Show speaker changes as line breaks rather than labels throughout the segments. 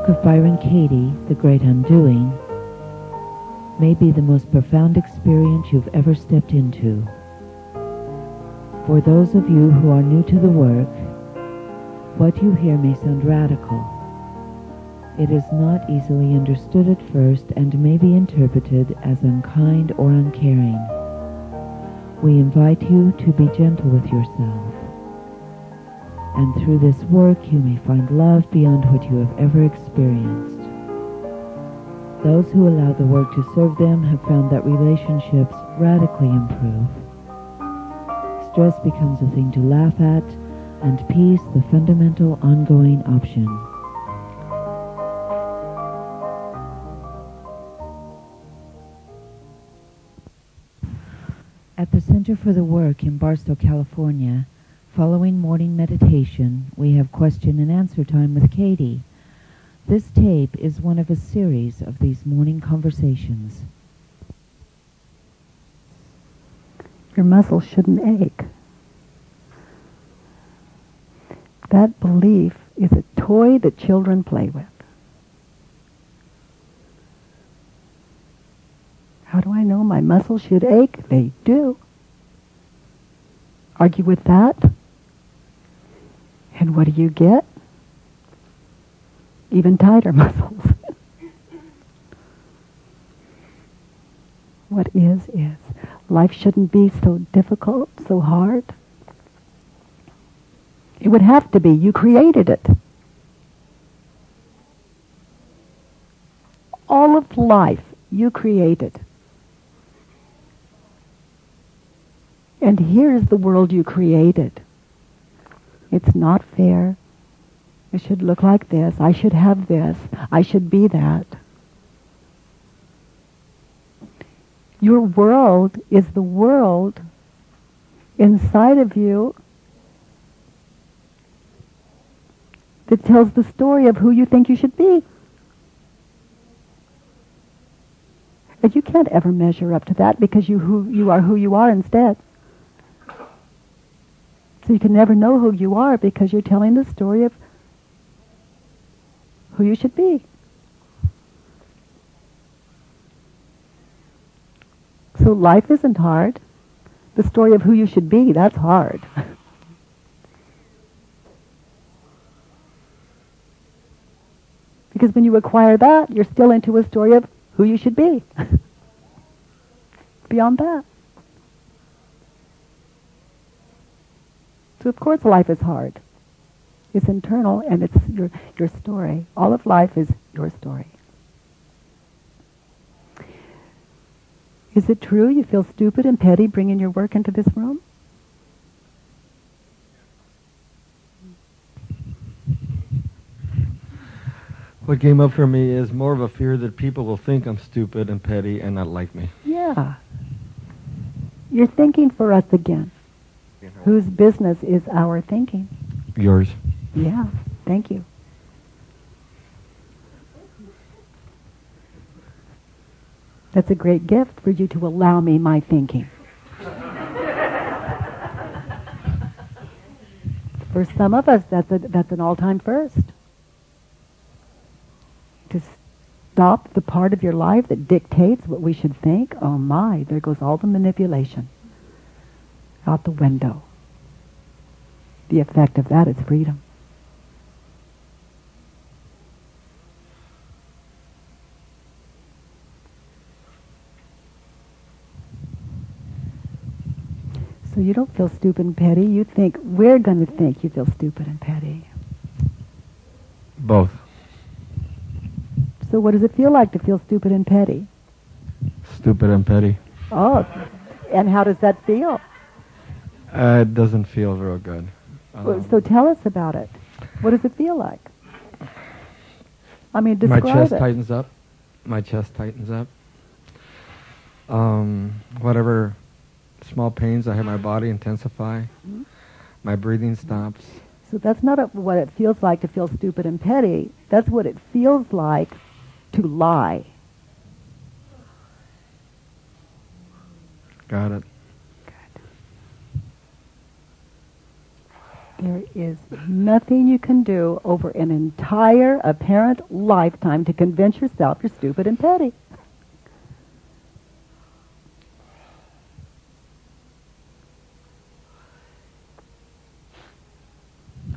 work of Byron Katie, The Great Undoing, may be the most profound experience you've ever stepped into. For those of you who are new to the work, what you hear may sound radical. It is not easily understood at first and may be interpreted as unkind or uncaring. We invite you to be gentle with yourself. And through this work you may find love beyond what you have ever experienced. Those who allow the work to serve them have found that relationships radically improve. Stress becomes a thing to laugh at, and peace the fundamental ongoing option. At the Center for the Work in Barstow, California, following morning meditation, we have question and answer time with Katie. This tape is one of a series of these morning conversations.
Your muscles shouldn't ache. That belief is a toy that children play with. How do I know my muscles should ache? They do. Argue with that? And what do you get? even tighter muscles. what is, is. Life shouldn't be so difficult, so hard. It would have to be. You created it. All of life you created. And here's the world you created. It's not fair. It should look like this. I should have this. I should be that. Your world is the world inside of you that tells the story of who you think you should be. And you can't ever measure up to that because you, who, you are who you are instead. So you can never know who you are because you're telling the story of who you should be. So life isn't hard. The story of who you should be, that's hard. because when you acquire that, you're still into a story of who you should be. Beyond that. So of course life is hard. It's internal and it's your, your story. All of life is your story. Is it true you feel stupid and petty bringing your work into this room?
What came up for me is more of a fear that people will think I'm stupid and petty and not like me.
Yeah. You're thinking for us again. Whose business is our thinking?
Yours.
Yeah, thank you. That's a great gift for you to allow me my thinking. for some of us, that's, a, that's an all-time first. To stop the part of your life that dictates what we should think, oh my, there goes all the manipulation out the window. The effect of that is freedom. So you don't feel stupid and petty. You think we're going to think you feel stupid and petty.
Both.
So what does it feel like to feel stupid and petty?
Stupid and petty.
Oh, and how does that feel?
Uh, it doesn't feel real good.
Um, so tell us about it. What does it feel like? I mean, describe
My chest
it.
tightens up. My chest tightens up. Um, whatever small pains I have my body intensify. Mm-hmm. My breathing stops.
So that's not a, what it feels like to feel stupid and petty. That's what it feels like to lie.
Got it.
Good. is nothing you can do over an entire apparent lifetime to convince yourself you're stupid and petty.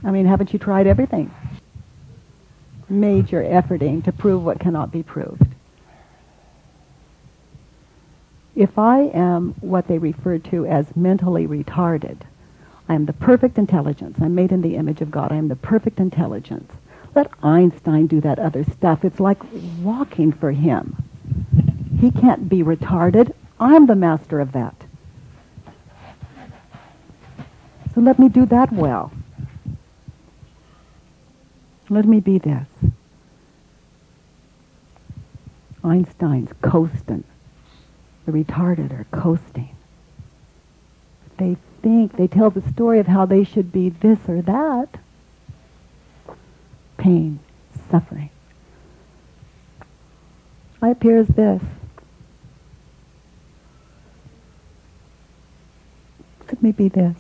I mean, haven't you tried everything? Major efforting to prove what cannot be proved. If I am what they refer to as mentally retarded, I am the perfect intelligence. I'm made in the image of God. I am the perfect intelligence. Let Einstein do that other stuff. It's like walking for him. He can't be retarded. I'm the master of that. So let me do that well. Let me be this. Einstein's coasting. The retarded are coasting. They think, they tell the story of how they should be this or that. Pain, suffering. I appear as this. Let me be this.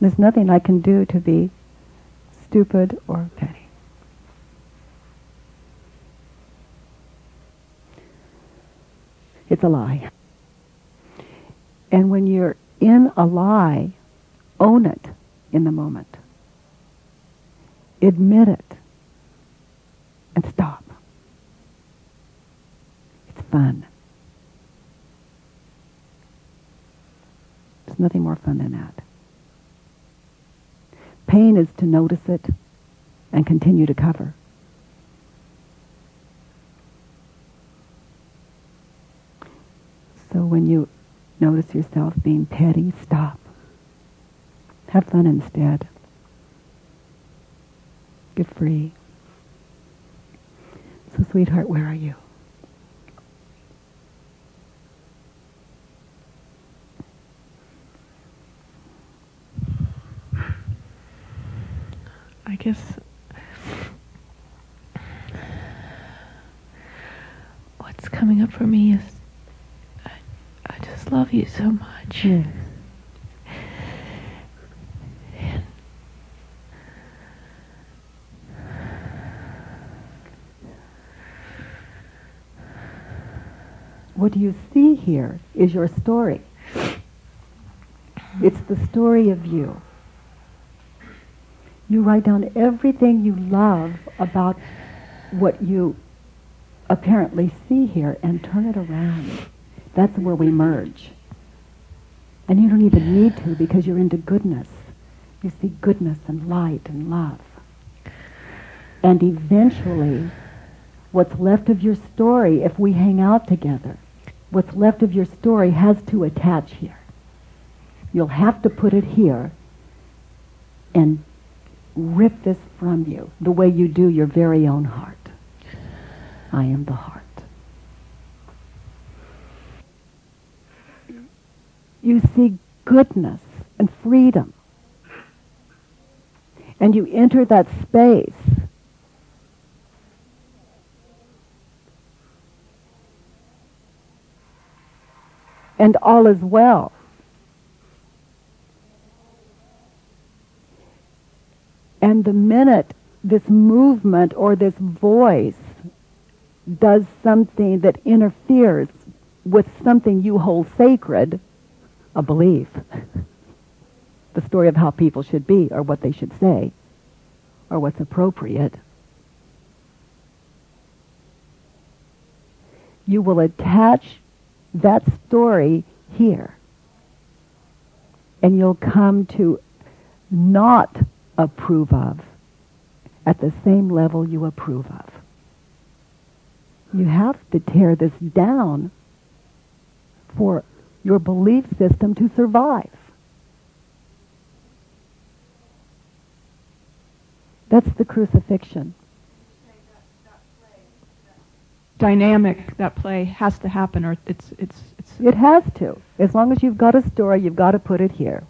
There's nothing I can do to be stupid or petty. It's a lie. And when you're in a lie, own it in the moment. Admit it. And stop. It's fun. There's nothing more fun than that. Pain is to notice it and continue to cover. So when you notice yourself being petty, stop. Have fun instead. Get free. So, sweetheart, where are you?
I guess what's coming up for me is just love you so much. Hmm.
Yes. What you see here is your story. It's the story of you. You write down everything you love about what you apparently see here and turn it around. That's where we merge. And you don't even need to because you're into goodness. You see goodness and light and love. And eventually, what's left of your story, if we hang out together, what's left of your story has to attach here. You'll have to put it here and rip this from you the way you do your very own heart. I am the heart. You see goodness and freedom. And you enter that space. And all is well. And the minute this movement or this voice does something that interferes with something you hold sacred, a belief, the story of how people should be or what they should say or what's appropriate, you will attach that story here. And you'll come to not approve of at the same level you approve of. You have to tear this down for your belief system to survive. That's the crucifixion.
Dynamic that play has to happen, or it's it's it's.
It has to. As long as you've got a story, you've got to put it here.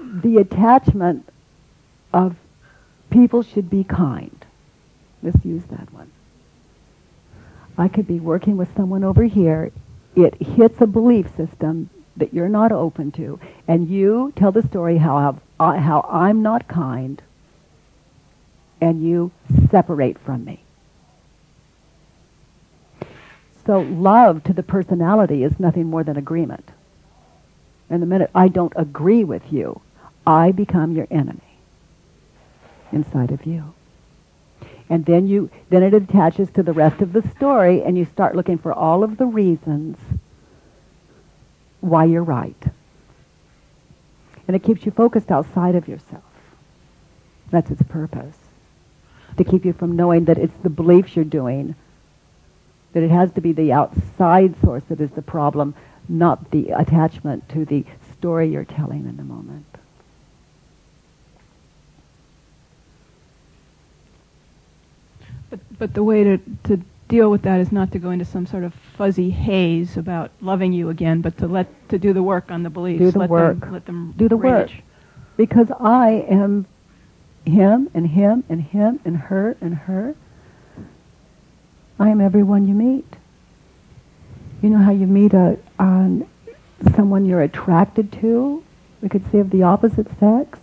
The attachment of people should be kind. Let's use that one. I could be working with someone over here it hits a belief system that you're not open to, and you tell the story how, uh, how I'm not kind, and you separate from me. So love to the personality is nothing more than agreement. And the minute I don't agree with you, I become your enemy inside of you. And then you then it attaches to the rest of the story and you start looking for all of the reasons why you're right. And it keeps you focused outside of yourself. That's its purpose. To keep you from knowing that it's the beliefs you're doing that it has to be the outside source that is the problem, not the attachment to the story you're telling in the moment.
But, the way to, to deal with that is not to go into some sort of fuzzy haze about loving you again, but to let to do the work on the beliefs.
Do the
let
work.
Them, let them
do the
rage.
work. Because I am him and him and him and her and her I am everyone you meet. You know how you meet a um, someone you're attracted to? We could say of the opposite sex.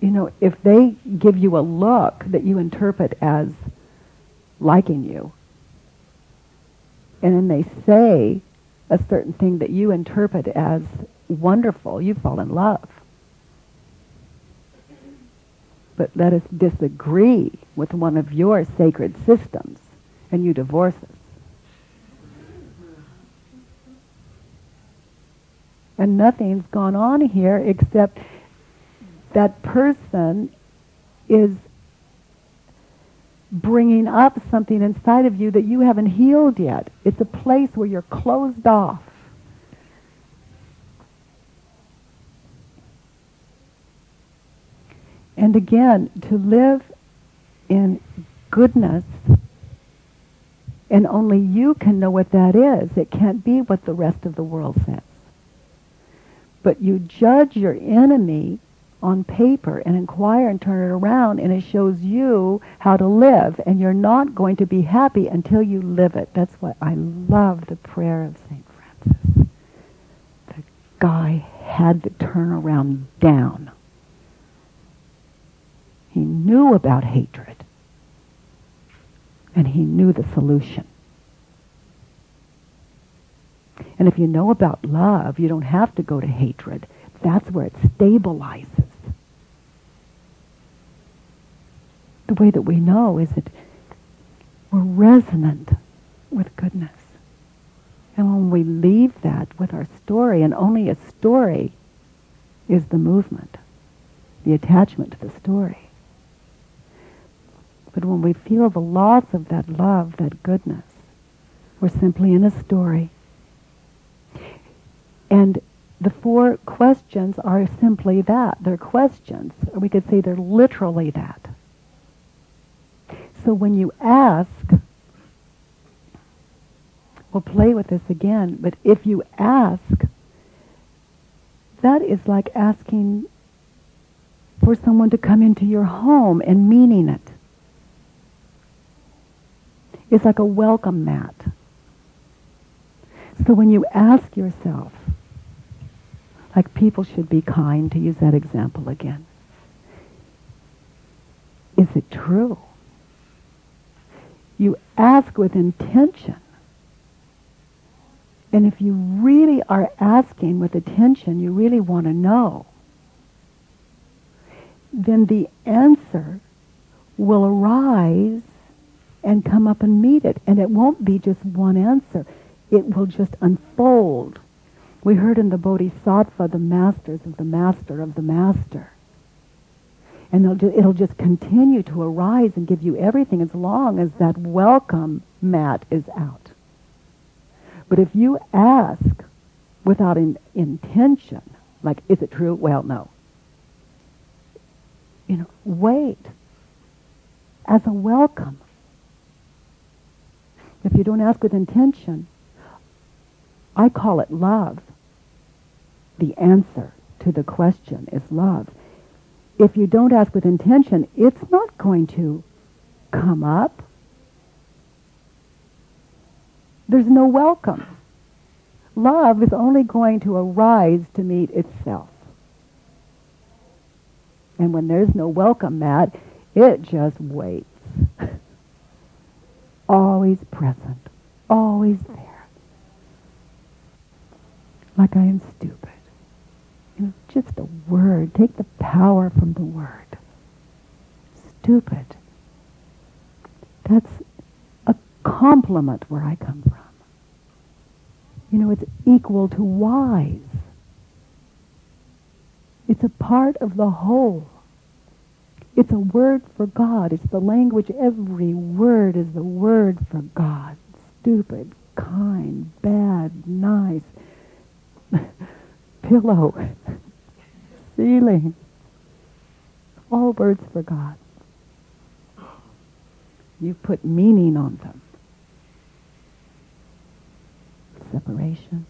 You know, if they give you a look that you interpret as liking you, and then they say a certain thing that you interpret as wonderful, you fall in love but let us disagree with one of your sacred systems and you divorce us. And nothing's gone on here except that person is bringing up something inside of you that you haven't healed yet. It's a place where you're closed off. And again, to live in goodness, and only you can know what that is. It can't be what the rest of the world says. But you judge your enemy on paper and inquire and turn it around, and it shows you how to live, and you're not going to be happy until you live it. That's why I love the prayer of St. Francis. The guy had to turn around down he knew about hatred. And he knew the solution. And if you know about love, you don't have to go to hatred. That's where it stabilizes. The way that we know is that we're resonant with goodness. And when we leave that with our story, and only a story is the movement, the attachment to the story. But when we feel the loss of that love, that goodness, we're simply in a story. And the four questions are simply that. They're questions. We could say they're literally that. So when you ask, we'll play with this again, but if you ask, that is like asking for someone to come into your home and meaning it. It's like a welcome mat. So when you ask yourself, like people should be kind, to use that example again, is it true? You ask with intention. And if you really are asking with attention, you really want to know, then the answer will arise and come up and meet it. And it won't be just one answer. It will just unfold. We heard in the Bodhisattva the masters of the master of the master. And it'll just, it'll just continue to arise and give you everything as long as that welcome mat is out. But if you ask without in, intention, like, is it true? Well, no. You know, wait as a welcome. If you don't ask with intention, I call it love. The answer to the question is love. If you don't ask with intention, it's not going to come up. There's no welcome. Love is only going to arise to meet itself. And when there's no welcome, mat, it just waits. always present, always there. Like I am stupid. Just a word. Take the power from the word. Stupid. That's a compliment where I come from. You know, it's equal to wise. It's a part of the whole. It's a word for God. It's the language. Every word is the word for God. Stupid, kind, bad, nice, pillow, ceiling. All words for God. You put meaning on them. Separation.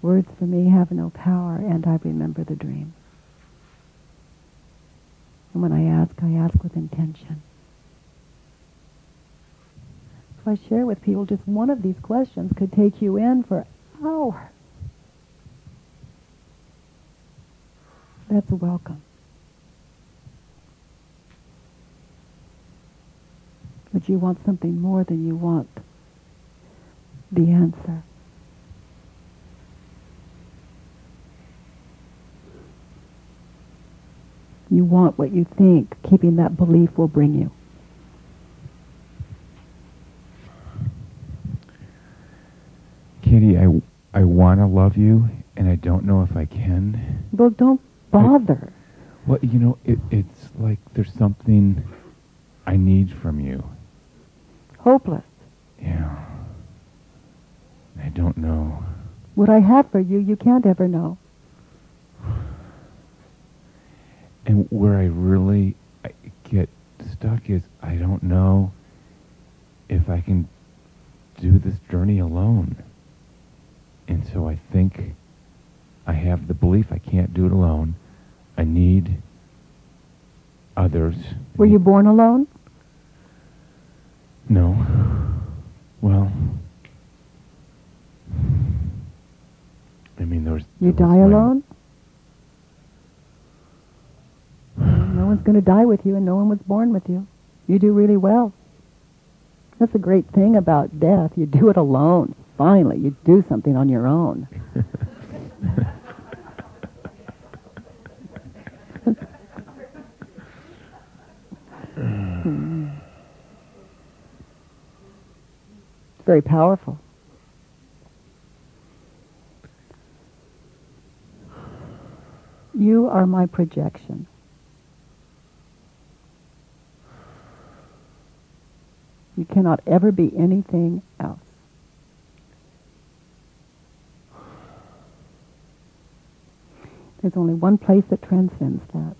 Words for me have no power, and I remember the dream. And when I ask, I ask with intention. If I share with people just one of these questions could take you in for hours. That's welcome. But you want something more than you want the answer. You want what you think, keeping that belief will bring you.
Katie, I, I want to love you, and I don't know if I can.
Well, don't bother.
Well, you know, it, it's like there's something I need from you.
Hopeless.
Yeah. I don't know.
What I have for you, you can't ever know.
And where I really get stuck is I don't know if I can do this journey alone. And so I think I have the belief I can't do it alone. I need others.
Were you born alone?
No. Well, I mean, there was.
You
there was
die
my-
alone? No one's going to die with you, and no one was born with you. You do really well. That's a great thing about death. You do it alone. Finally, you do something on your own. It's very powerful. You are my projection. You cannot ever be anything else. There's only one place that transcends that.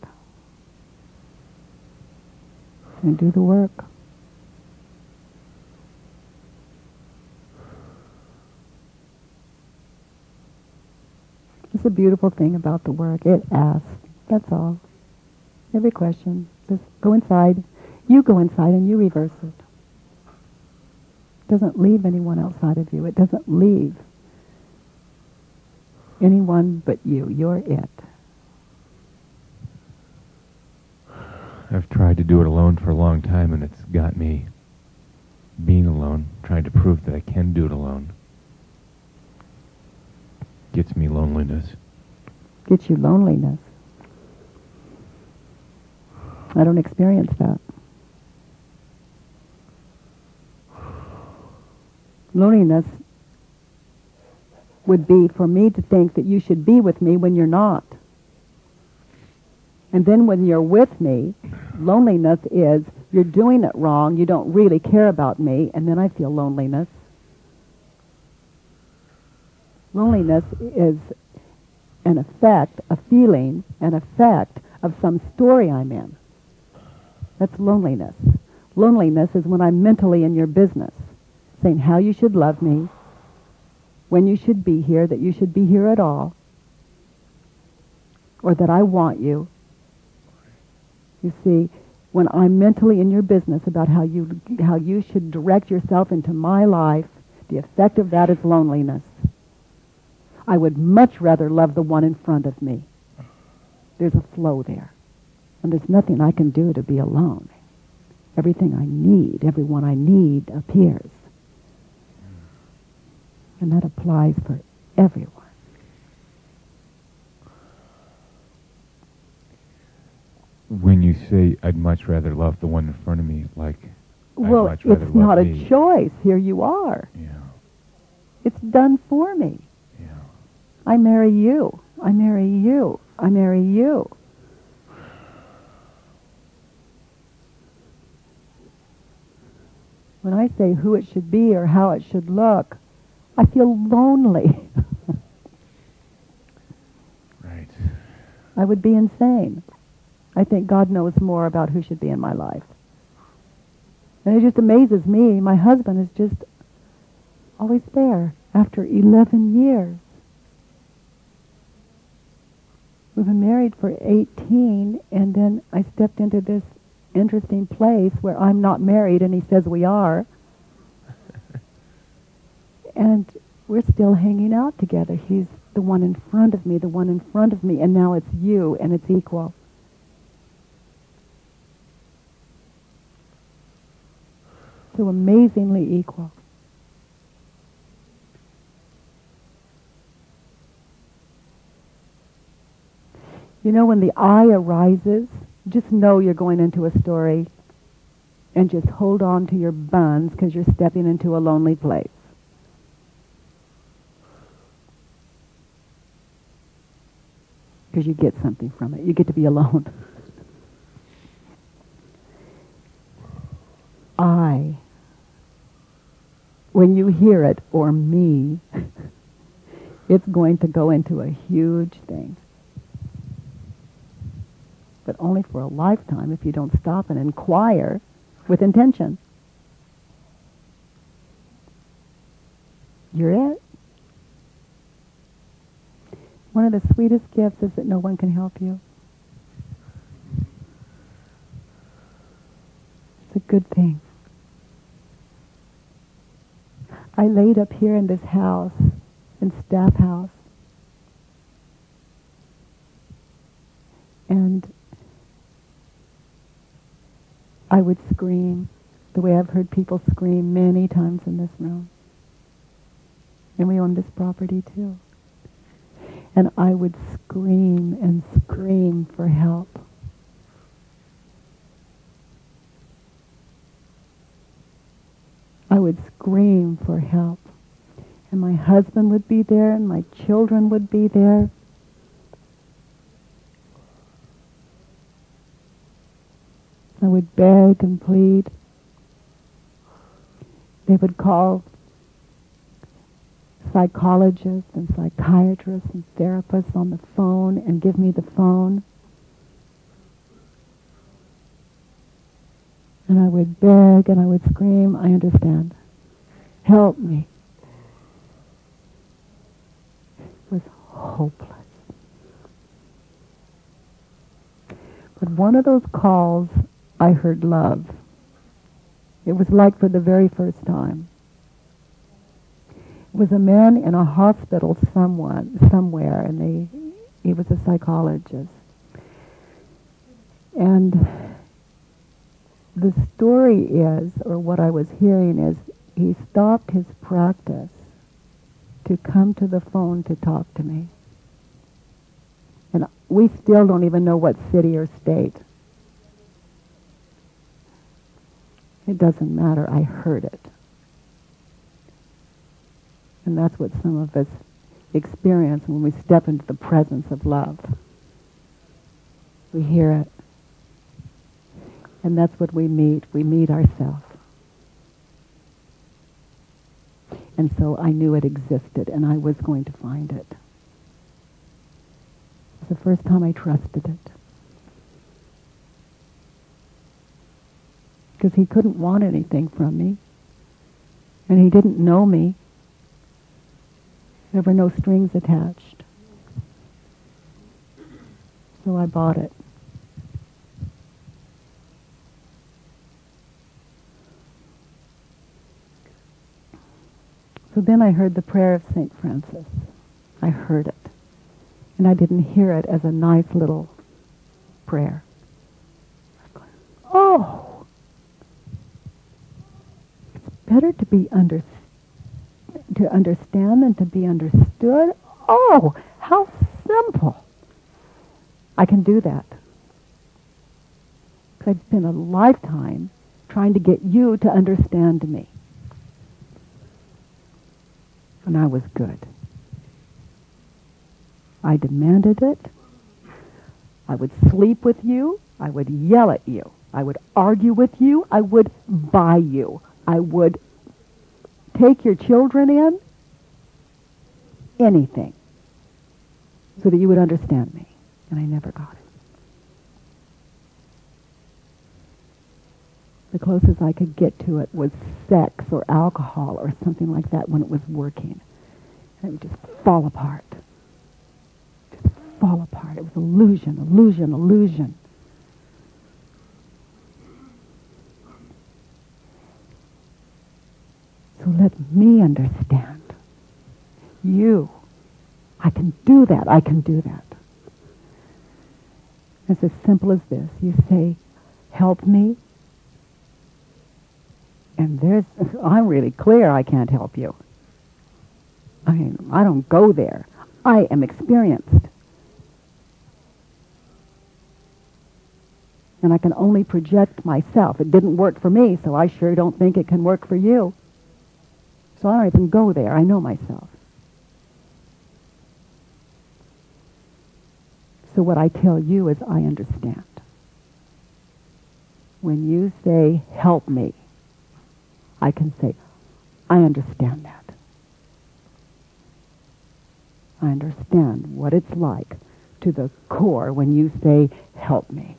And do the work. It's a beautiful thing about the work. It asks. That's all. Every question. Just go inside. You go inside and you reverse it. It doesn't leave anyone outside of you. It doesn't leave anyone but you. You're it.
I've tried to do it alone for a long time, and it's got me being alone, trying to prove that I can do it alone. Gets me loneliness.
Gets you loneliness. I don't experience that. Loneliness would be for me to think that you should be with me when you're not. And then when you're with me, loneliness is you're doing it wrong, you don't really care about me, and then I feel loneliness. Loneliness is an effect, a feeling, an effect of some story I'm in. That's loneliness. Loneliness is when I'm mentally in your business, saying how you should love me, when you should be here, that you should be here at all. or that I want you. You see, when I'm mentally in your business about how you, how you should direct yourself into my life, the effect of that is loneliness. I would much rather love the one in front of me. There's a flow there. And there's nothing I can do to be alone. Everything I need, everyone I need appears. And that applies for everyone.
When you say I'd much rather love the one in front of me, like
well,
I'd much rather
it's not
me.
a choice. Here you are.
Yeah,
It's done for me.
yeah.
I marry you. I marry you. I marry you. When I say who it should be or how it should look, I feel lonely.
Right.
I would be insane. I think God knows more about who should be in my life. And it just amazes me. My husband is just always there after 11 years. We've been married for 18, and then I stepped into this interesting place where I'm not married, and he says we are. And we're still hanging out together. He's the one in front of me, the one in front of me, and now it's you, and it's equal. So amazingly equal. You know, when the I arises, just know you're going into a story and just hold on to your buns because you're stepping into a lonely place. Because you get something from it. You get to be alone. I, when you hear it, or me, it's going to go into a huge thing but only for a lifetime if you don't stop and inquire with intention. You're it. One of the sweetest gifts is that no one can help you. It's a good thing. I laid up here in this house, in Staff House, and I would scream the way I've heard people scream many times in this room. And we own this property too. And I would scream and scream for help. I would scream for help. And my husband would be there and my children would be there. I would beg and plead. They would call psychologists and psychiatrists and therapists on the phone and give me the phone. And I would beg and I would scream, I understand. Help me. It was hopeless. But one of those calls I heard love. It was like for the very first time. Was a man in a hospital someone, somewhere, and they, he was a psychologist. And the story is, or what I was hearing is, he stopped his practice to come to the phone to talk to me. And we still don't even know what city or state. It doesn't matter. I heard it. And that's what some of us experience when we step into the presence of love. We hear it. And that's what we meet. We meet ourselves. And so I knew it existed and I was going to find it. It was the first time I trusted it. because he couldn't want anything from me. And he didn't know me. There were no strings attached. So I bought it. So then I heard the prayer of St. Francis. I heard it. And I didn't hear it as a nice little prayer. Oh! It's better to be under, to understand and to be understood. Oh, how simple. I can do that. Because I've spent a lifetime trying to get you to understand me. And I was good. I demanded it. I would sleep with you. I would yell at you. I would argue with you. I would buy you. I would take your children in. Anything. So that you would understand me. And I never got it. The closest I could get to it was sex or alcohol or something like that when it was working. And it would just fall apart. Just fall apart. It was illusion, illusion, illusion. So let me understand. You. I can do that. I can do that. It's as simple as this. You say, help me. And there's, I'm really clear I can't help you. I mean, I don't go there. I am experienced. And I can only project myself. It didn't work for me, so I sure don't think it can work for you. So I don't even go there. I know myself. So what I tell you is I understand. When you say, help me, I can say, I understand that. I understand what it's like to the core when you say, help me.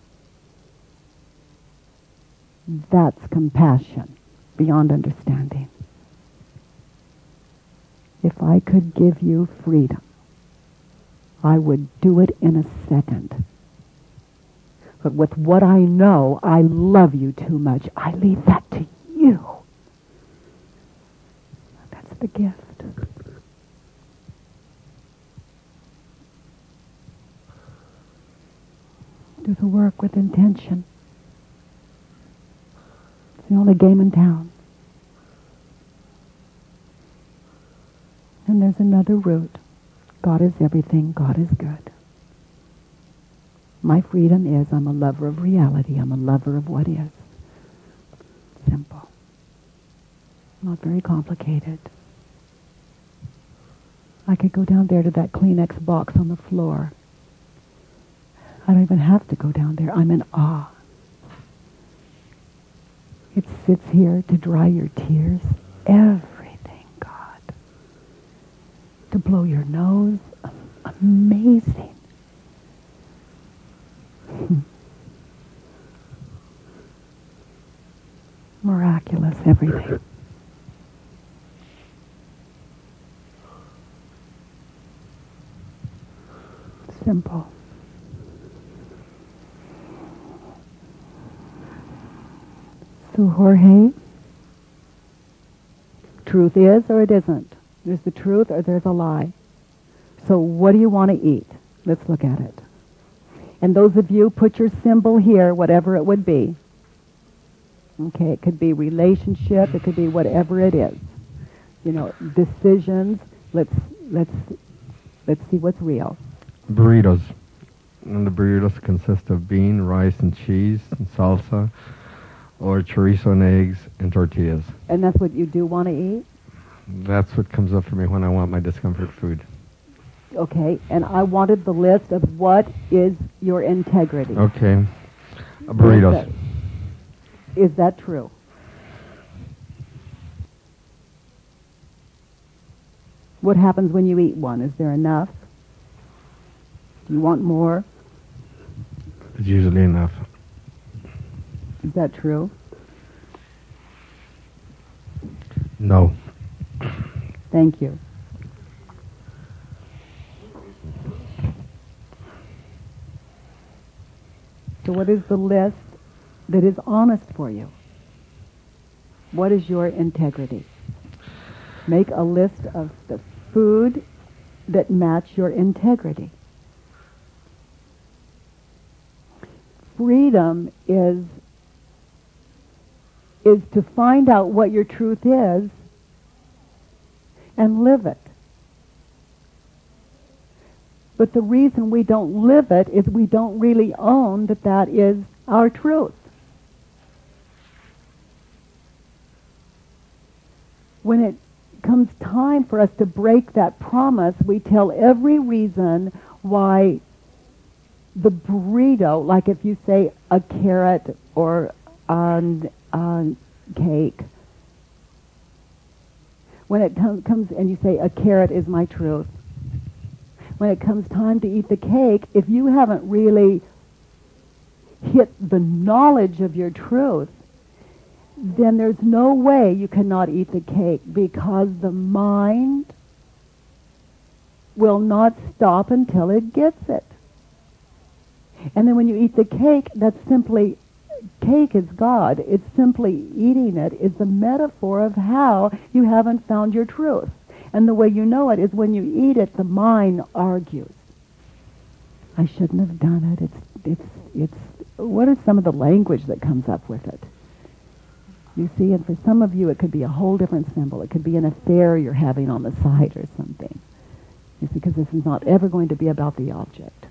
That's compassion beyond understanding. If I could give you freedom, I would do it in a second. But with what I know, I love you too much. I leave that to you. That's the gift. Do the work with intention. It's the only game in town. And there's another route. God is everything. God is good. My freedom is I'm a lover of reality. I'm a lover of what is. Simple. Not very complicated. I could go down there to that Kleenex box on the floor. I don't even have to go down there. I'm in awe. It sits here to dry your tears. God. To blow your nose. Amazing. Miraculous, everything. Simple. So Jorge, truth is or it isn't. There's the truth or there's a lie. So what do you want to eat? Let's look at it. And those of you, put your symbol here, whatever it would be. Okay, it could be relationship, it could be whatever it is. You know, decisions. Let's let's let's see what's real.
Burritos. And the burritos consist of bean, rice, and cheese, and salsa, or chorizo and eggs, and tortillas.
And that's what you do want to eat?
That's what comes up for me when I want my discomfort food.
Okay, and I wanted the list of what is your integrity.
Okay. Uh, burritos.
Is that true? What happens when you eat one? Is there enough? Do you want more?
It's usually enough.
Is that true?
No.
Thank you. So what is the list that is honest for you? What is your integrity? Make a list of the food that match your integrity. Freedom is is to find out what your truth is and live it. But the reason we don't live it is we don't really own that that is our truth. When it comes time for us to break that promise, we tell every reason why the burrito, like if you say a carrot or a, a cake, when it comes and you say a carrot is my truth, when it comes time to eat the cake, if you haven't really hit the knowledge of your truth, then there's no way you cannot eat the cake because the mind will not stop until it gets it. And then when you eat the cake, that's simply, cake is God. It's simply eating it is a metaphor of how you haven't found your truth. And the way you know it is when you eat it, the mind argues. I shouldn't have done it. It's, it's, it's, what is some of the language that comes up with it? You see, and for some of you, it could be a whole different symbol. It could be an affair you're having on the side or something. It's because this is not ever going to be about the object.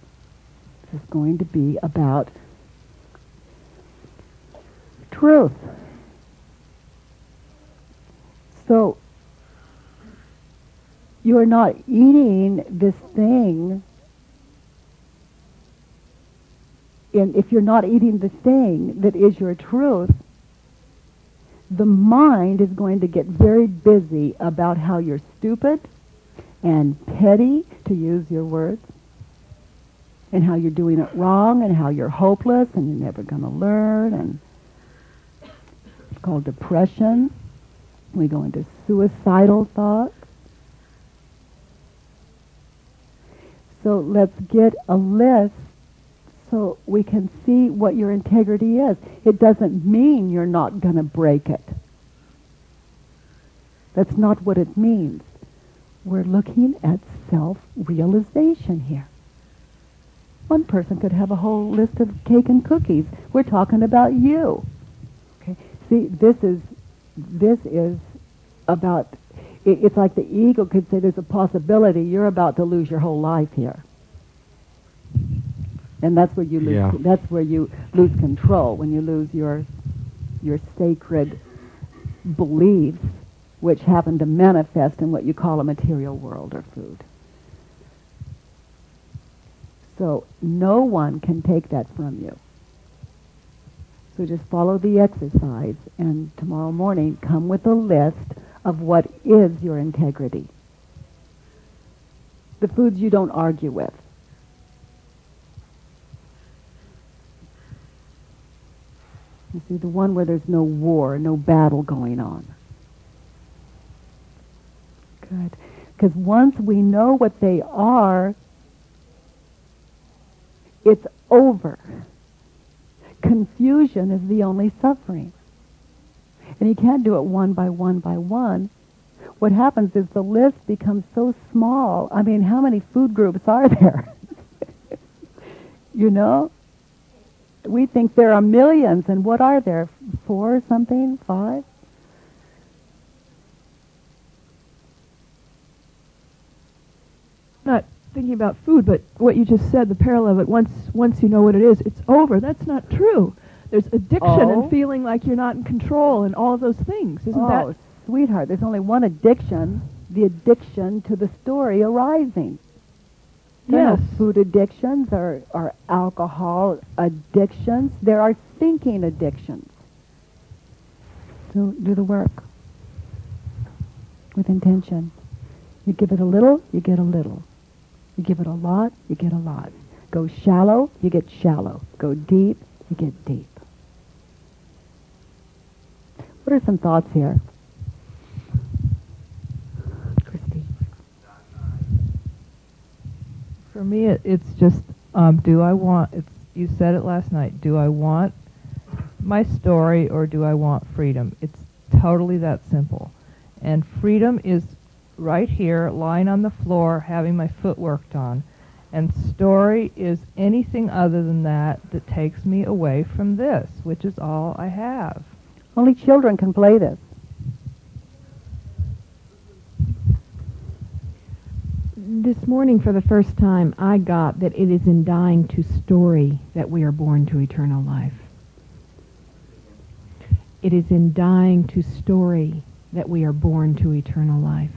This is going to be about truth. So, you're not eating this thing and if you're not eating the thing that is your truth, the mind is going to get very busy about how you're stupid and petty, to use your words, and how you're doing it wrong and how you're hopeless and you're never going to learn and called depression. We go into suicidal thoughts. So let's get a list so we can see what your integrity is. It doesn't mean you're not going to break it. That's not what it means. We're looking at self-realization here. One person could have a whole list of cake and cookies. We're talking about you. See, this is this is about. it's like the ego could say, "There's a possibility you're about to lose your whole life here." and that's where you lose.
Yeah.
That's where you lose control when you lose your your sacred beliefs, which happen to manifest in what you call a material world or food. So no one can take that from you. So just follow the exercise, and tomorrow morning come with a list of what is your integrity. The foods you don't argue with. You see, the one where there's no war, no battle going on. Good. Because once we know what they are, it's over. Confusion is the only suffering. And you can't do it one by one by one. What happens is the list becomes so small. I mean, how many food groups are there? you know? we think there are millions, and what are there? Four something? Five?
Not thinking about food, but what you just said, the parallel of it, once, once you know what it is, it's over. That's not true. There's addiction
Oh.
and feeling like you're not in control and all of those things. Isn't
oh,
that?
sweetheart, there's only one addiction, the addiction to the story arising. There
Yes.
no food addictions or, or alcohol addictions. There are thinking addictions. So do the work with intention. You give it a little, you get a little. You give it a lot, you get a lot. Go shallow, you get shallow. Go deep, you get deep. What are some thoughts here? Christy.
For me, it, it's just, um, do I want? It's you said it last night. Do I want my story or do I want freedom? It's totally that simple. And freedom is right here, lying on the floor, having my foot worked on. And story is anything other than that that takes me away from this, which is all I have.
Only children can play this.
This morning, for the first time, I got that it is in dying to story that we are born to eternal life. It is in dying to story that we are born to eternal life.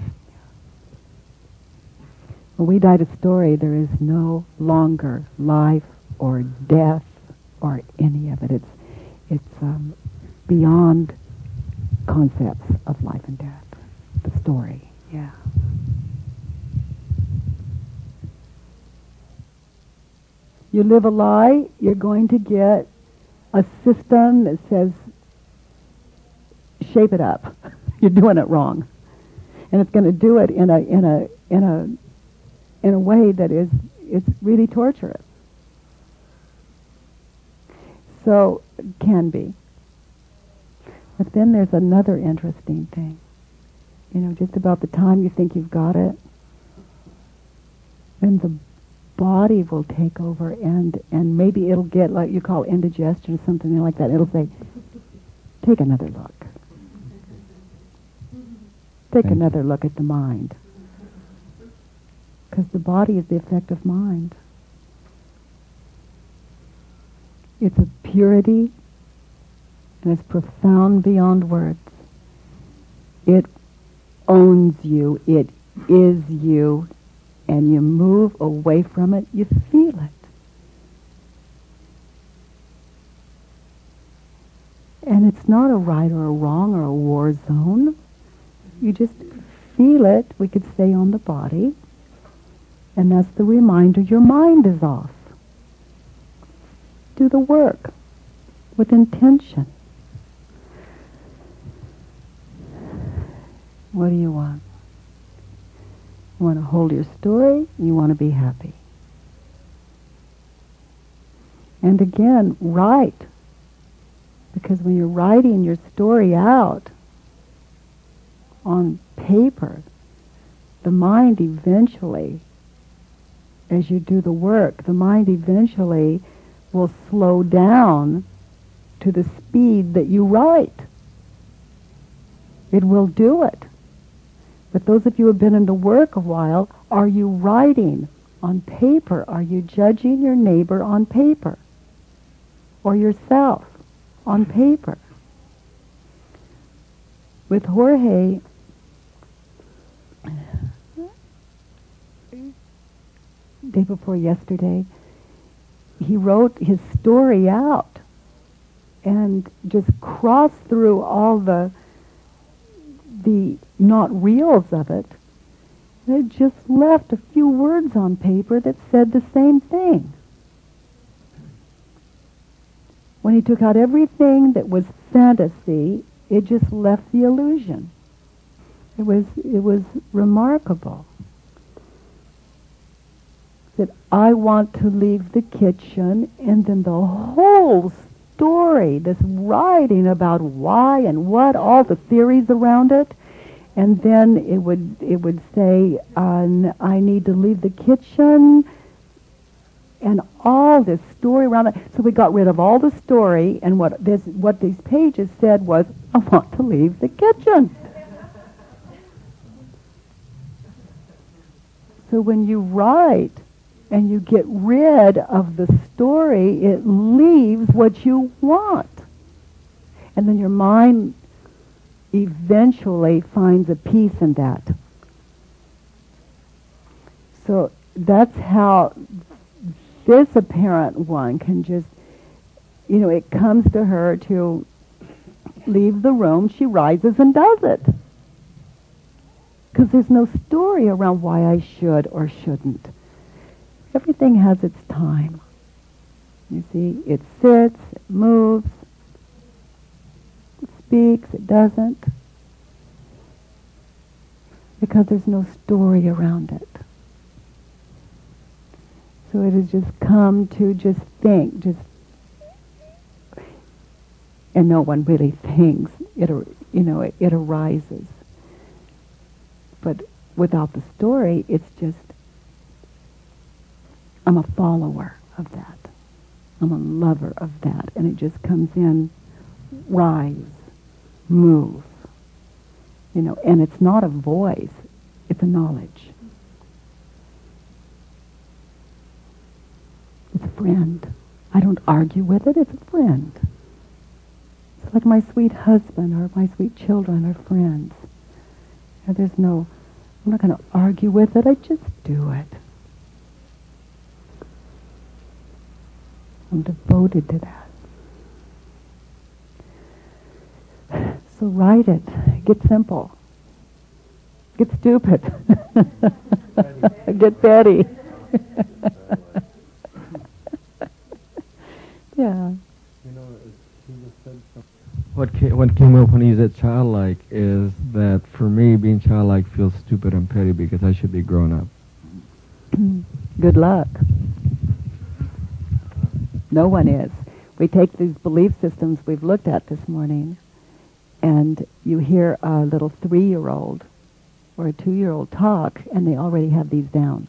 When we die to story, there is no longer life or death or any of it. It's it's um, beyond concepts of life and death. The story, yeah. You live a lie, you're going to get a system that says, shape it up. You're doing it wrong. And it's going to do it in a, in a, in a, in a way that is, it's really torturous. So, can be. But then there's another interesting thing. You know, just about the time you think you've got it, then the body will take over and and maybe it'll get like you call indigestion or something like that. It'll say, take another look. Take
Thank
another look at the mind. Because the body is the effect of mind. It's a purity and it's profound beyond words. It owns you. It is you and you move away from it, you feel it. And it's not a right or a wrong or a war zone. You just feel it, we could say, on the body. And that's the reminder your mind is off. Do the work with intention. What do you want? You want to hold your story, you want to be happy. And again, write. Because when you're writing your story out on paper, the mind eventually, as you do the work, the mind eventually will slow down to the speed that you write. It will do it. But those of you who have been in the work a while, are you writing on paper? Are you judging your neighbor on paper? Or yourself on paper? With Jorge, day before yesterday, he wrote his story out and just crossed through all the the not reals of it. They just left a few words on paper that said the same thing. When he took out everything that was fantasy, it just left the illusion. It was it was remarkable. That I want to leave the kitchen and then the whole story, this writing about why and what, all the theories around it, and then it would it would say, uh, "I need to leave the kitchen," and all this story around it. So we got rid of all the story, and what this what these pages said was, "I want to leave the kitchen." so when you write and you get rid of the story, it leaves what you want. And then your mind eventually finds a peace in that. So that's how this apparent one can just, you know, it comes to her to leave the room. She rises and does it. Because there's no story around why I should or shouldn't. Everything has its time. You see, it sits, it moves, it speaks, it doesn't. Because there's no story around it. So it has just come to just think, just, and no one really thinks. It, you know, it, it arises. But without the story, it's just, I'm a follower of that. I'm a lover of that. And it just comes in, rise, move. You know, and it's not a voice, it's a knowledge. It's a friend. I don't argue with it, it's a friend. It's like my sweet husband or my sweet children are friends. And there's no, I'm not going to argue with it, I just do it. Devoted to that. So write it. Get simple. Get stupid. Get petty. yeah.
What came, what came up when he said childlike is that for me, being childlike feels stupid and petty because I should be grown up.
Good luck. No one is. We take these belief systems we've looked at this morning, and you hear a little three-year-old or a two-year-old talk, and they already have these down.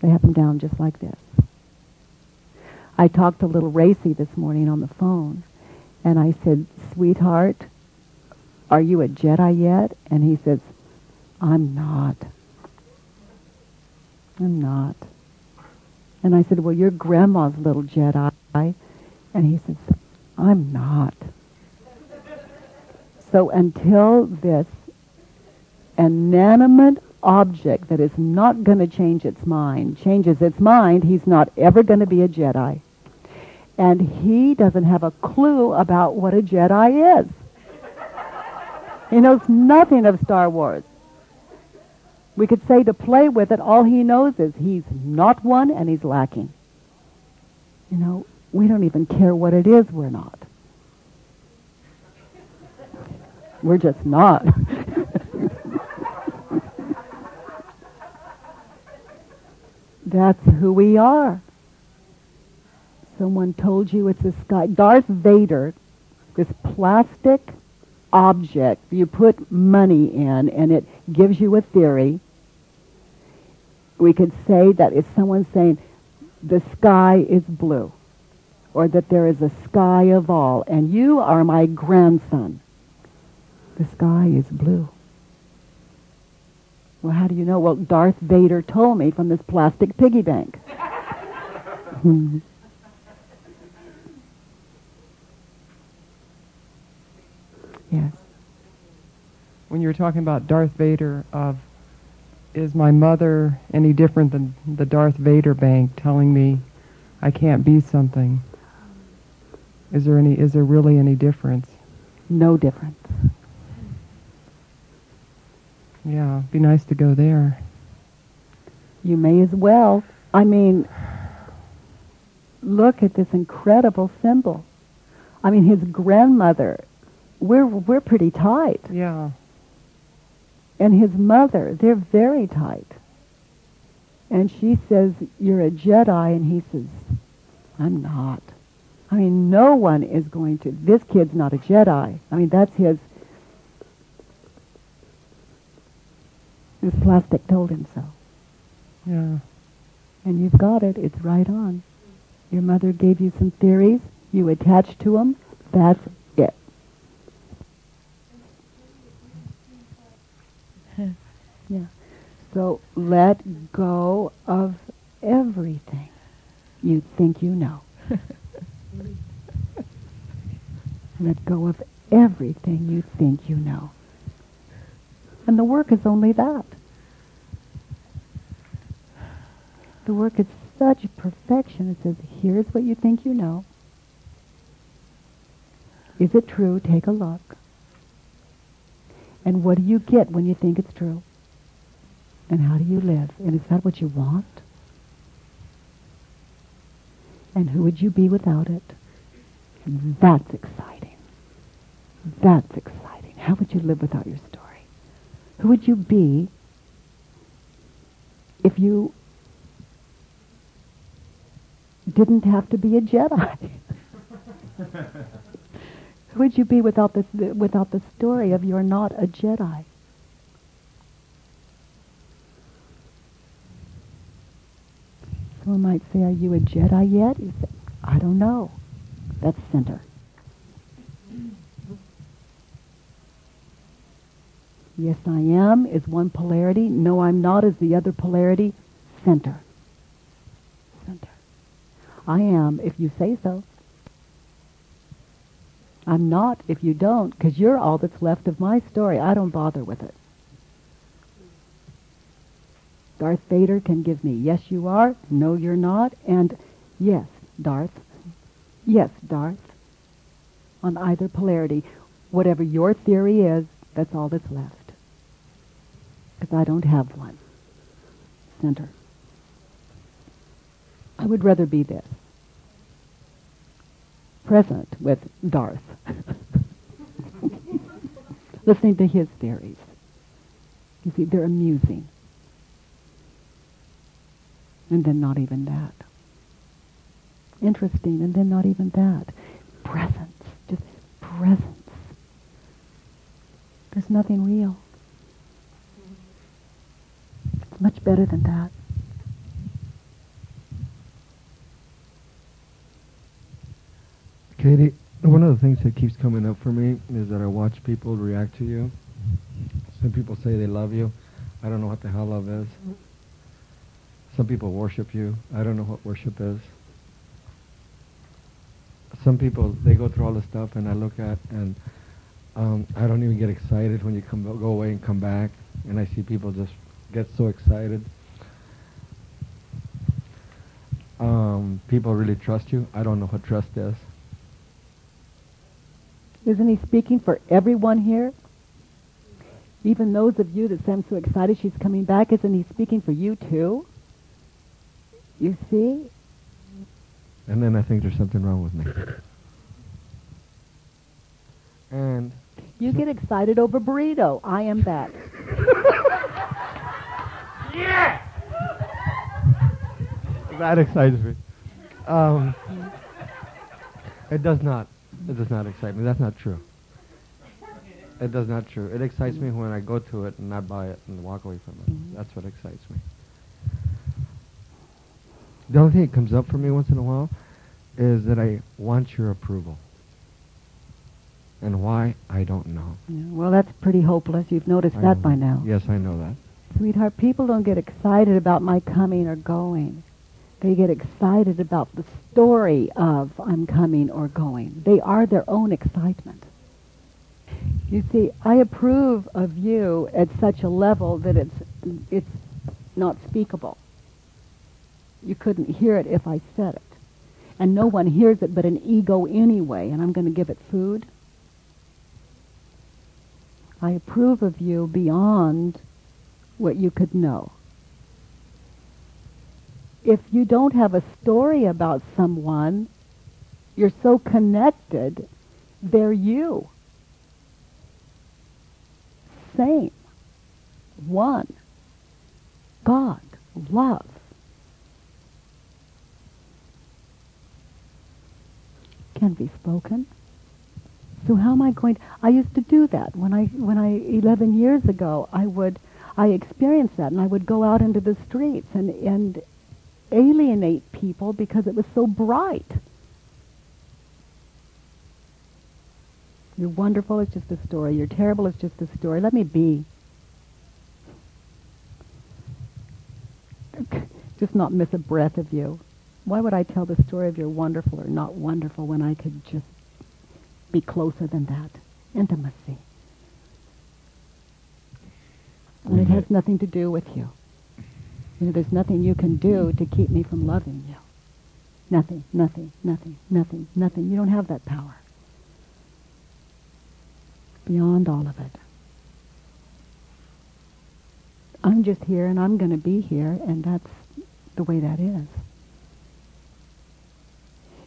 They have them down just like this. I talked to little Racy this morning on the phone, and I said, Sweetheart, are you a Jedi yet? And he says, I'm not. I'm not. And I said, Well, you're grandma's little Jedi. And he says, I'm not. So until this inanimate object that is not going to change its mind changes its mind, he's not ever going to be a Jedi. And he doesn't have a clue about what a Jedi is. He knows nothing of Star Wars. We could say to play with it, all he knows is he's not one and he's lacking. You know, we don't even care what it is we're not. We're just not. That's who we are. Someone told you it's a sky. Darth Vader, this plastic object you put money in and it gives you a theory. We could say that if someone's saying the sky is blue or that there is a sky of all and you are my grandson, the sky is blue. Well, how do you know? Well, Darth Vader told me from this plastic piggy bank. yes.
when you were talking about Darth Vader of is my mother any different than the Darth Vader bank telling me I can't be something? Is there any is there really any difference?
No difference.
Yeah, be nice to go there.
You may as well. I mean, look at this incredible symbol. I mean, his grandmother, we're, we're pretty tight.
Yeah.
And his mother, they're very tight. And she says, You're a Jedi. And he says, I'm not. I mean, no one is going to. This kid's not a Jedi. I mean, that's his. His plastic told him so.
Yeah.
And you've got it. It's right on. Your mother gave you some theories. You attached to them. That's it. Yeah. So let go of everything you think you know. let go of everything you think you know. And the work is only that. The work is such perfection. It says, here's what you think you know. Is it true? Take a look. And what do you get when you think it's true? And how do you live? And is that what you want? And who would you be without it? That's exciting. That's exciting. How would you live without your story? Who would you be if you didn't have to be a Jedi. Who would you be without the, without the story of you're not a Jedi? Someone might say, are you a Jedi yet? You say, I don't know. That's center. Yes, I am is one polarity. No, I'm not is the other polarity. Center. Center. I am if you say so. I'm not if you don't, because you're all that's left of my story. I don't bother with it. Darth Vader can give me yes, you are, no, you're not, and yes, Darth, yes, Darth, on either polarity. Whatever your theory is, that's all that's left. Because I don't have one. Center. I would rather be this. Present with Darth. Listening to his theories. You see, they're amusing. And then not even that. Interesting, and then not even that. Presence. Just presence. There's nothing real. It's much better than that.
Katie, one of the things that keeps coming up for me is that I watch people react to you. Some people say they love you. I don't know what the hell love is. Some people worship you. I don't know what worship is. Some people, they go through all the stuff and I look at and um, I don't even get excited when you come go away and come back. And I see people just get so excited. Um, people really trust you. I don't know what trust is.
Isn't he speaking for everyone here? Even those of you that seem so excited she's coming back, isn't he speaking for you too? You see?
And then I think there's something wrong with me. And
You get excited over burrito. I am back.
Yeah, that excites me. Um, it does not. It does not excite me. That's not true. It does not true. It excites me when I go to it and not buy it and walk away from it. That's what excites me. The only thing that comes up for me once in a while is that I want your approval. And why, I don't know.
Yeah, well, that's pretty hopeless. You've noticed
I
that by now.
Yes, I know that.
Sweetheart, people don't get excited about my coming or going. They get excited about the story of I'm coming or going. They are their own excitement. You see, I approve of you at such a level that it's it's not speakable. You couldn't hear it if I said it. And no one hears it but an ego anyway, and I'm going to give it food. I approve of you beyond what you could know. If you don't have a story about someone, you're so connected, they're you. Same. One. God. Love. Can be spoken. So how am I going? To, I used to do that when I when I 11 years ago. I would I experienced that, and I would go out into the streets and and alienate people because it was so bright. You're wonderful, it's just a story. You're terrible, it's just a story. Let me be. Just not miss a breath of you. Why would I tell the story of you're wonderful or not wonderful when I could just be closer than that? Intimacy. And it has nothing to do with you. You know, there's nothing you can do to keep me from loving you. Nothing, nothing, nothing, nothing, nothing. You don't have that power. Beyond all of it. I'm just here and I'm going to be here, and that's the way that is.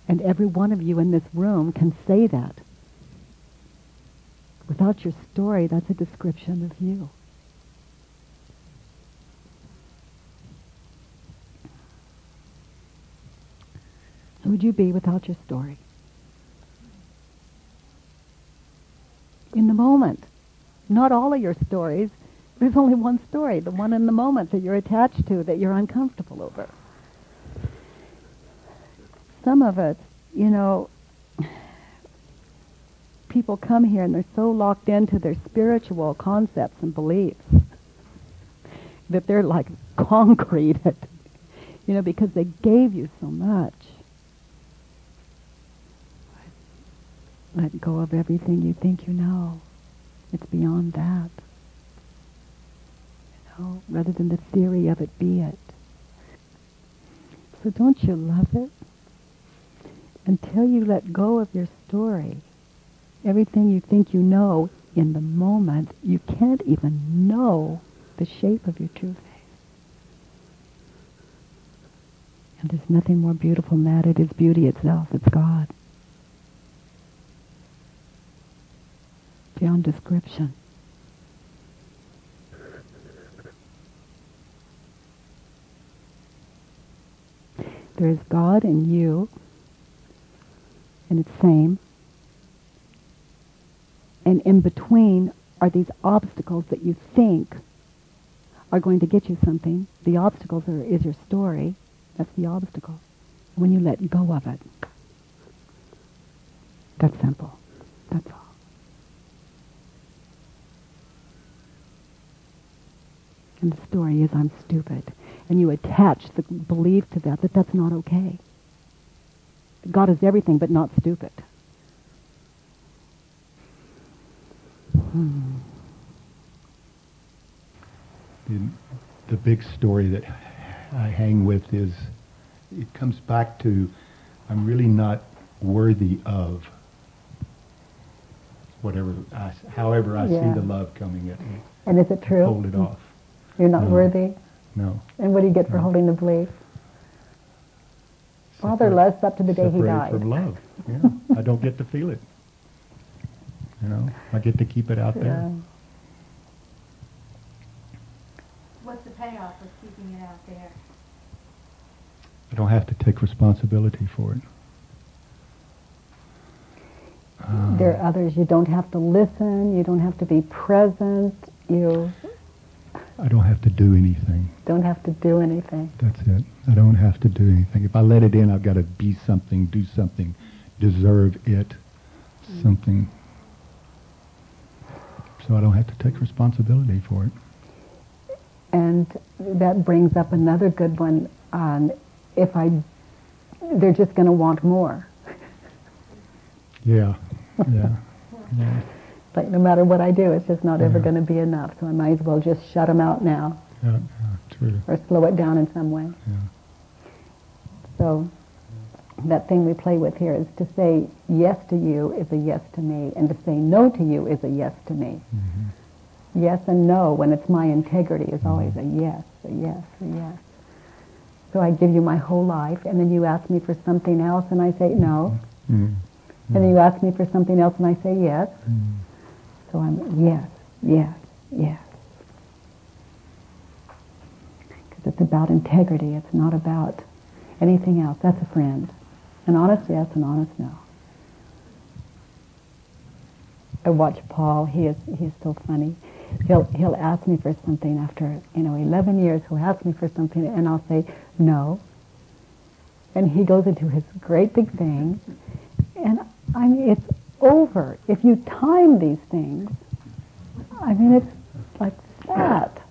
And every one of you in this room can say that. Without your story, that's a description of you. Who would you be without your story? In the moment. Not all of your stories. There's only one story, the one in the moment that you're attached to, that you're uncomfortable over. Some of it, you know, people come here and they're so locked into their spiritual concepts and beliefs that they're like concrete, you know, because they gave you so much. Let go of everything you think you know. It's beyond that. You know, rather than the theory of it, be it. So don't you love it? Until you let go of your story, everything you think you know in the moment, you can't even know the shape of your true face. And there's nothing more beautiful than that. It is beauty itself. It's God. Beyond description. There is God in you, and it's same. And in between are these obstacles that you think are going to get you something. The obstacles are, is your story. That's the obstacle. When you let go of it, that's simple. That's all. And the story is I'm stupid. And you attach the belief to that that that's not okay. God is everything but not stupid. Hmm.
The, the big story that I hang with is it comes back to I'm really not worthy of whatever, I, however I
Yeah.
see the love coming at me.
And is it true?
Hold it off.
You're not
No.
worthy?
No.
And what do you get for holding the belief?
Separate-
Fatherless up to the day he
separated
died.
from love. Yeah. I don't get to feel it. You know, I get to keep it out
Yeah.
there.
What's the payoff of keeping it out there?
I don't have to take responsibility for it. Uh,
There are others you don't have to listen, you don't have to be present, you
I don't have to do anything.
don't have to do anything.
That's it. I don't have to do anything. If I let it in, I've got to be something, do something, deserve it, something. So I don't have to take responsibility for it.
And that brings up another good one. Um, if I, they're just going to want more.
Yeah, yeah, yeah,
Like no matter what I do, it's just not ever going to be enough. So I might as well just shut them out now
yeah, yeah true.
or slow it down in some way.
Yeah.
So that thing we play with here is to say yes to you is a yes to me, and to say no to you is a yes to me.
Mm-hmm.
Yes and no, when it's my integrity, is always a yes, a yes, a yes. So I give you my whole life, and then you ask me for something else, and I say no.
Mm.
And then you ask me for something else, and I say yes. So I'm yes, yes, yes. Because it's about integrity. It's not about anything else. That's a friend. An honest yes, an honest no. I watch Paul. He is he's so funny. He'll he'll ask me for something after you know 11 years. He'll ask me for something, and I'll say no. And he goes into his great big thing, and I mean it's over. If you time these things, I mean it's like that.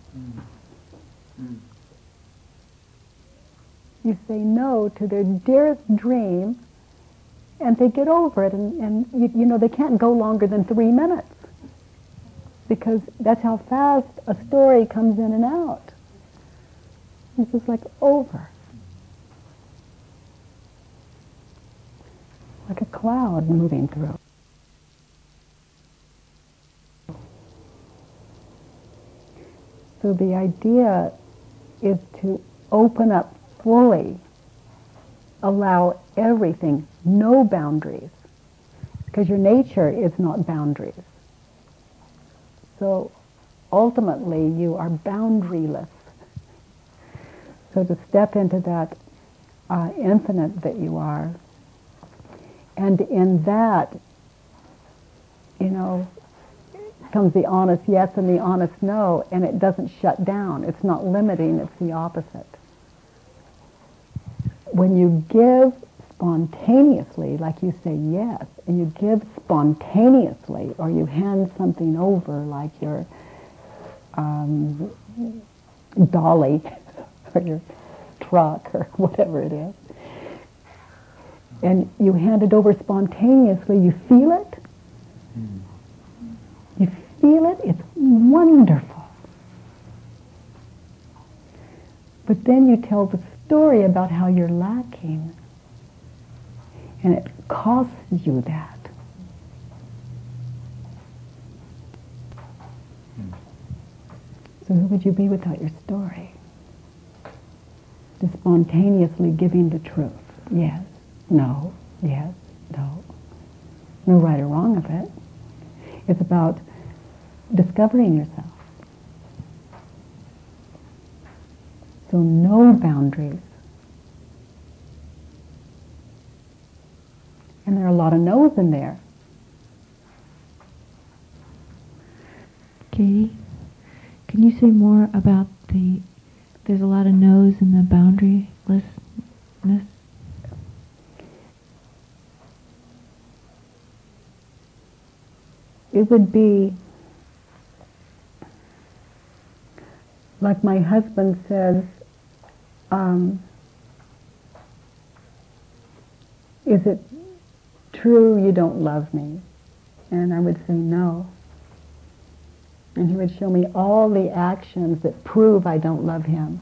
You say no to their dearest dream, and they get over it, and, and you, you know they can't go longer than three minutes because that's how fast a story comes in and out. It's just like over. Like a cloud moving through. So the idea is to open up fully, allow everything, no boundaries, because your nature is not boundaries. So ultimately, you are boundaryless. So to step into that uh, infinite that you are, And in that, you know, comes the honest yes and the honest no, and it doesn't shut down. It's not limiting, it's the opposite. When you give spontaneously, like you say yes, and you give spontaneously, or you hand something over, like your um, dolly, or your truck, or whatever it is, and you hand it over spontaneously, you feel it, feel it, it's wonderful. But then you tell the story about how you're lacking. And it costs you that. So who would you be without your story? Just spontaneously giving the truth. Yes, no, yes, no. No right or wrong of it. It's about discovering yourself. So no boundaries. And there are a lot of no's in there.
Katie, can you say more about the, there's a lot of no's in the boundarylessness?
It would be like my husband says, um, is it true you don't love me? And I would say no. And he would show me all the actions that prove I don't love him.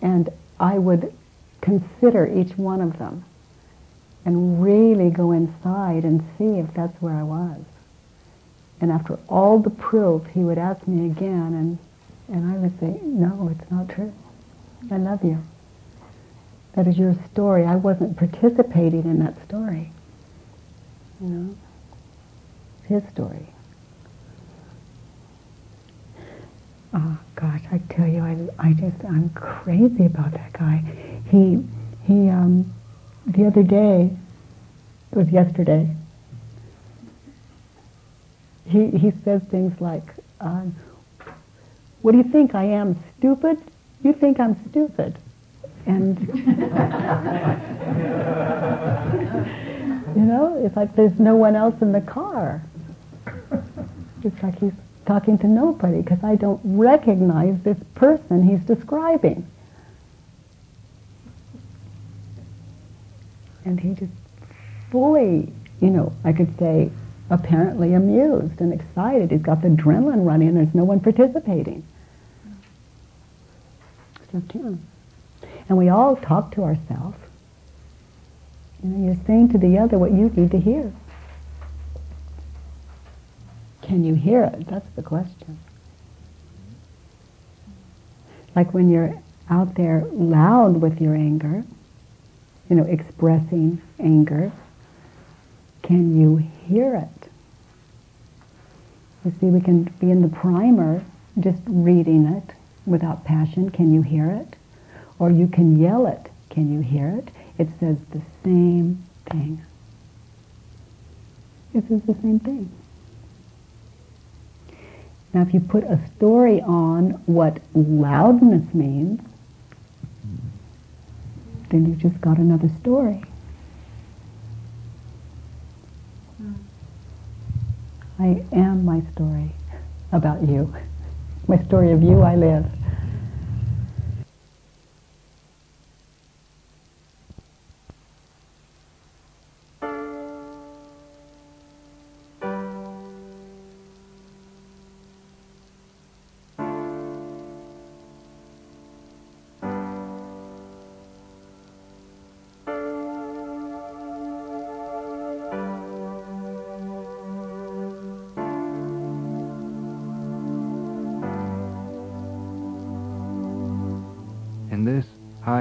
And I would consider each one of them and really go inside and see if that's where I was. And after all the proof, he would ask me again, and, and I would say, no, it's not true. I love you. That is your story. I wasn't participating in that story. You know? It's his story. Oh gosh, I tell you, I, I just, I'm crazy about that guy. He, he, um, the other day, it was yesterday, he, he says things like, um, what do you think, I am stupid? You think I'm stupid. And, you know, it's like there's no one else in the car. It's like he's talking to nobody because I don't recognize this person he's describing. And he just fully, you know, I could say, apparently amused and excited. He's got the adrenaline running. There's no one participating. Him. And we all talk to ourselves. You know, you're saying to the other what you need to hear. Can you hear it? That's the question. Like when you're out there loud with your anger, you know, expressing anger, can you hear it? You see, we can be in the primer just reading it without passion. Can you hear it? Or you can yell it. Can you hear it? It says the same thing. It says the same thing. Now, if you put a story on what loudness means, then you've just got another story. Hmm. I am my story about you. My story of you I live.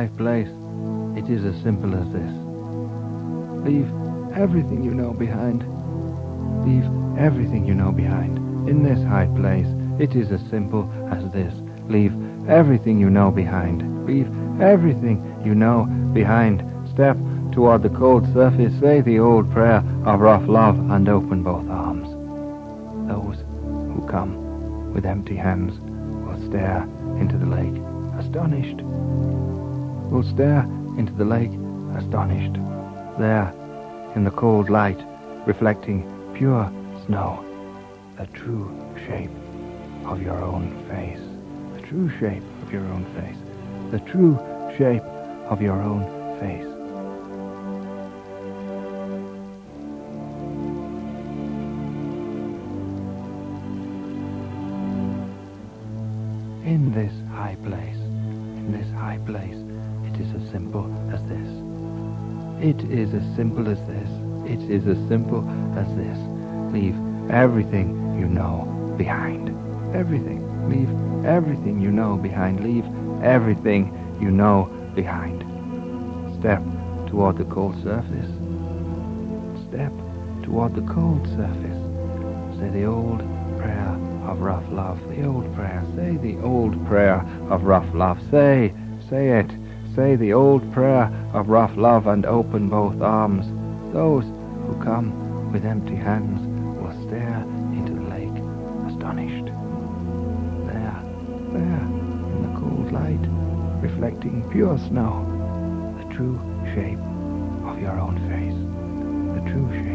Place, it is as simple as this. Leave everything you know behind. Leave everything you know behind. In this high place, it is as simple as this. Leave everything you know behind. Leave everything you know behind. Step toward the cold surface, say the old prayer of rough love and open both arms. Those who come with empty hands will stare into the lake, astonished. Will stare into the lake, astonished. There, in the cold light, reflecting pure snow, the true shape of your own face. The true shape of your own face. The true shape of your own face. In this high place, in this high place, is as simple as this. It is as simple as this. It is as simple as this. Leave everything you know behind. Everything. Leave everything you know behind. Leave everything you know behind. Step toward the cold surface. Step toward the cold surface. Say the old prayer of rough love. The old prayer. Say the old prayer of rough love. Say, say it. Say the old prayer of rough love and open both arms. Those who come with empty hands will stare into the lake, astonished. There, there, in the cold light, reflecting pure snow, the true shape of your own face. The true shape